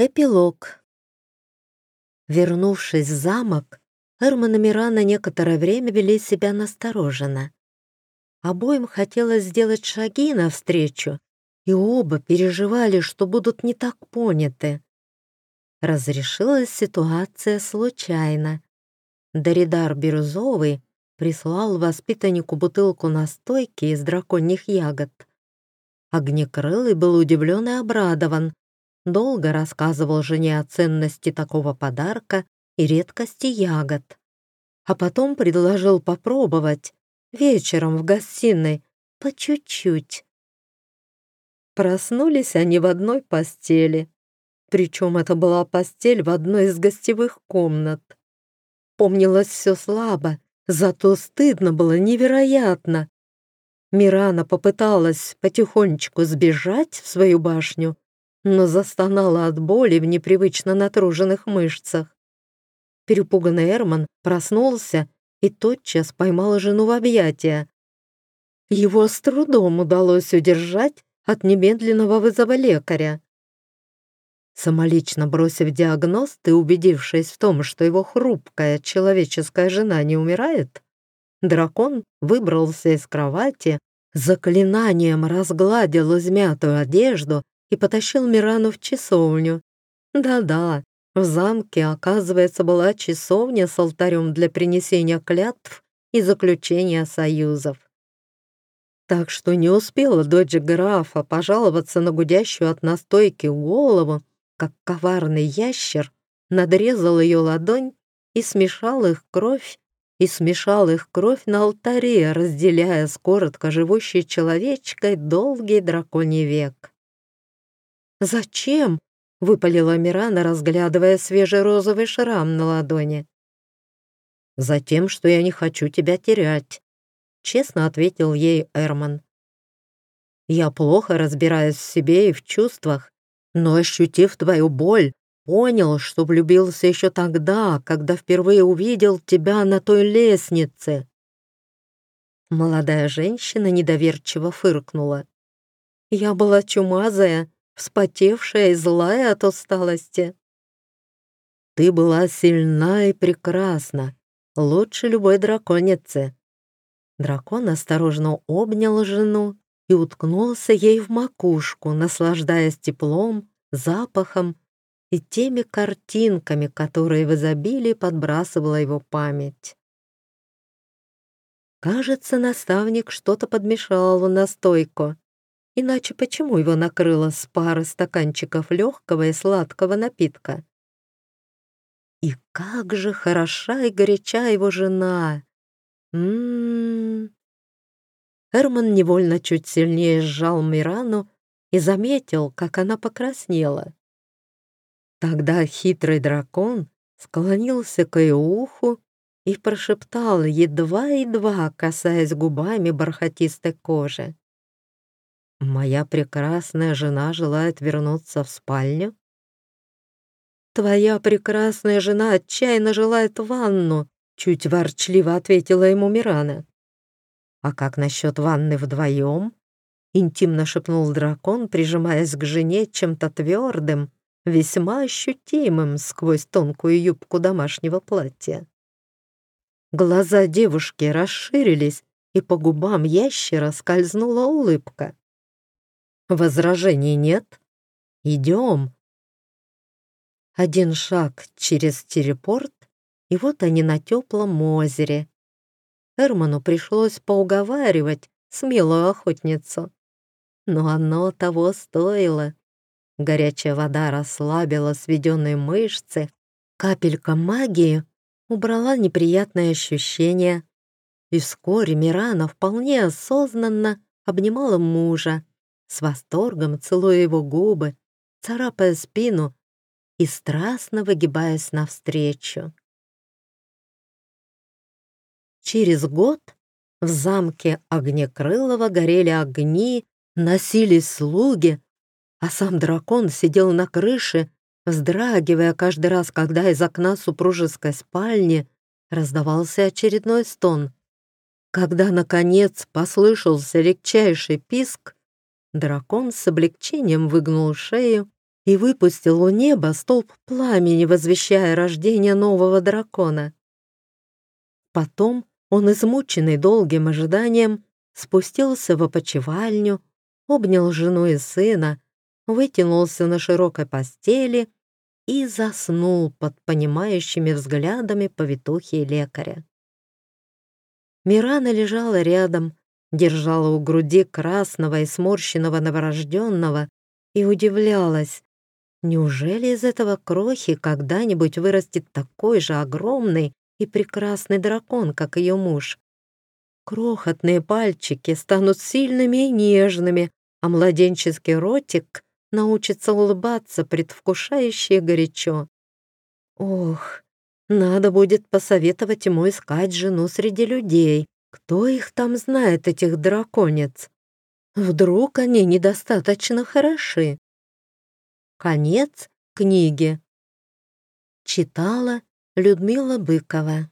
Эпилог. Вернувшись в замок, Эрман и Мирана некоторое время вели себя настороженно. Обоим хотелось сделать шаги навстречу, и оба переживали, что будут не так поняты. Разрешилась ситуация случайно. Доридар Бирюзовый прислал воспитаннику бутылку настойки из драконьих ягод. Огнекрылый был удивлен и обрадован, долго рассказывал жене о ценности такого подарка и редкости ягод. А потом предложил попробовать вечером в гостиной по чуть-чуть. Проснулись они в одной постели. Причем это была постель в одной из гостевых комнат. Помнилось все слабо, зато стыдно было невероятно. Мирана попыталась потихонечку сбежать в свою башню, но застонала от боли в непривычно натруженных мышцах. Перепуганный Эрман проснулся и тотчас поймал жену в объятия. Его с трудом удалось удержать от немедленного вызова лекаря. Самолично бросив диагноз и убедившись в том, что его хрупкая человеческая жена не умирает, дракон выбрался из кровати, заклинанием разгладил измятую одежду и потащил Мирану в часовню. Да-да, в замке, оказывается, была часовня с алтарем для принесения клятв и заключения союзов. Так что не успела дочь графа пожаловаться на гудящую от настойки голову, как коварный ящер надрезал ее ладонь и смешал их кровь, и смешал их кровь на алтаре, разделяя с коротко живущей человечкой долгий драконий век. «Зачем?» — выпалила Мирана, разглядывая свежий розовый шрам на ладони. «Затем, что я не хочу тебя терять», — честно ответил ей Эрман. «Я плохо разбираюсь в себе и в чувствах, но, ощутив твою боль, понял, что влюбился еще тогда, когда впервые увидел тебя на той лестнице». Молодая женщина недоверчиво фыркнула. «Я была чумазая, вспотевшая и злая от усталости. Ты была сильна и прекрасна, лучше любой драконицы. Дракон осторожно обнял жену и уткнулся ей в макушку, наслаждаясь теплом, запахом и теми картинками, которые в изобилии подбрасывала его память. Кажется, наставник что-то подмешал в настойку. Иначе почему его накрыло с пары стаканчиков легкого и сладкого напитка? И как же хороша и горяча его жена! М-м-м! Эрман невольно чуть сильнее сжал Мирану и заметил, как она покраснела. Тогда хитрый дракон склонился к ее уху и прошептал, едва-едва касаясь губами бархатистой кожи. Моя прекрасная жена желает вернуться в спальню? Твоя прекрасная жена отчаянно желает ванну, чуть ворчливо ответила ему Мирана. А как насчет ванны вдвоем? Интимно шепнул дракон, прижимаясь к жене чем-то твердым, весьма ощутимым сквозь тонкую юбку домашнего платья. Глаза девушки расширились, и по губам ящера скользнула улыбка. Возражений нет? Идем. Один шаг через телепорт, и вот они на теплом озере. Эрману пришлось поуговаривать смелую охотницу. Но оно того стоило. Горячая вода расслабила сведенные мышцы, капелька магии убрала неприятные ощущения. И вскоре Мирана вполне осознанно обнимала мужа, с восторгом целуя его губы, царапая спину и страстно выгибаясь навстречу. Через год в замке Огнекрылова горели огни, носились слуги, а сам дракон сидел на крыше, вздрагивая каждый раз, когда из окна супружеской спальни раздавался очередной стон. Когда, наконец, послышался легчайший писк, Дракон с облегчением выгнул шею и выпустил у неба столб пламени, возвещая рождение нового дракона. Потом он, измученный долгим ожиданием, спустился в опочивальню, обнял жену и сына, вытянулся на широкой постели и заснул под понимающими взглядами повитухи и лекаря. Мирана лежала рядом, держала у груди красного и сморщенного новорожденного и удивлялась, неужели из этого крохи когда-нибудь вырастет такой же огромный и прекрасный дракон, как ее муж? Крохотные пальчики станут сильными и нежными, а младенческий ротик научится улыбаться предвкушающе горячо. Ох, надо будет посоветовать ему искать жену среди людей. Кто их там знает, этих драконец? Вдруг они недостаточно хороши? Конец книги. Читала Людмила Быкова